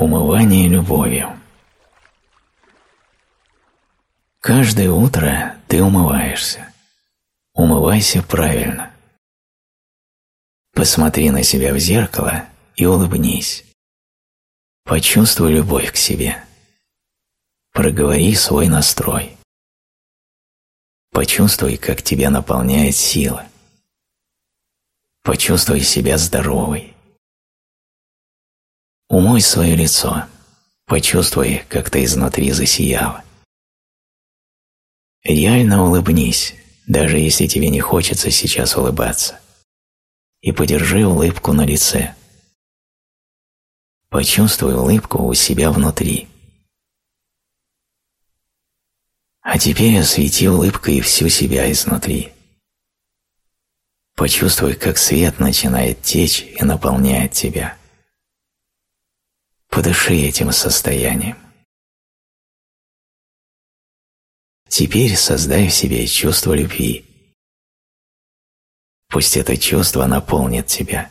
Умывание любовью. Каждое утро ты умываешься. Умывайся правильно. Посмотри на себя в зеркало и улыбнись. Почувствуй любовь к себе. Проговори свой настрой. Почувствуй, как тебя наполняет сила. Почувствуй себя здоровой. Умой свое лицо. Почувствуй, как ты изнутри засияла. Реально улыбнись, даже если тебе не хочется сейчас улыбаться. И подержи улыбку на лице. Почувствуй улыбку у себя внутри. А теперь освети улыбкой всю себя изнутри. Почувствуй, как свет начинает течь и наполняет тебя. Подыши этим состоянием. Теперь создай в себе чувство любви. Пусть это чувство наполнит тебя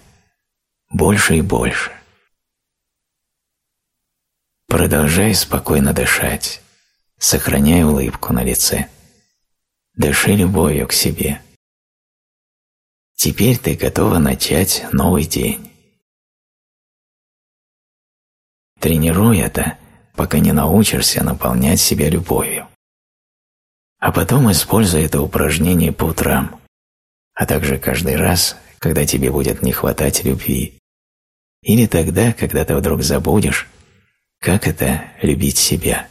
больше и больше. Продолжай спокойно дышать, сохраняя улыбку на лице. Дыши любовью к себе. Теперь ты готова начать новый день. Тренируй это, пока не научишься наполнять себя любовью. А потом используй это упражнение по утрам, а также каждый раз, когда тебе будет не хватать любви, или тогда, когда ты вдруг забудешь, как это любить себя.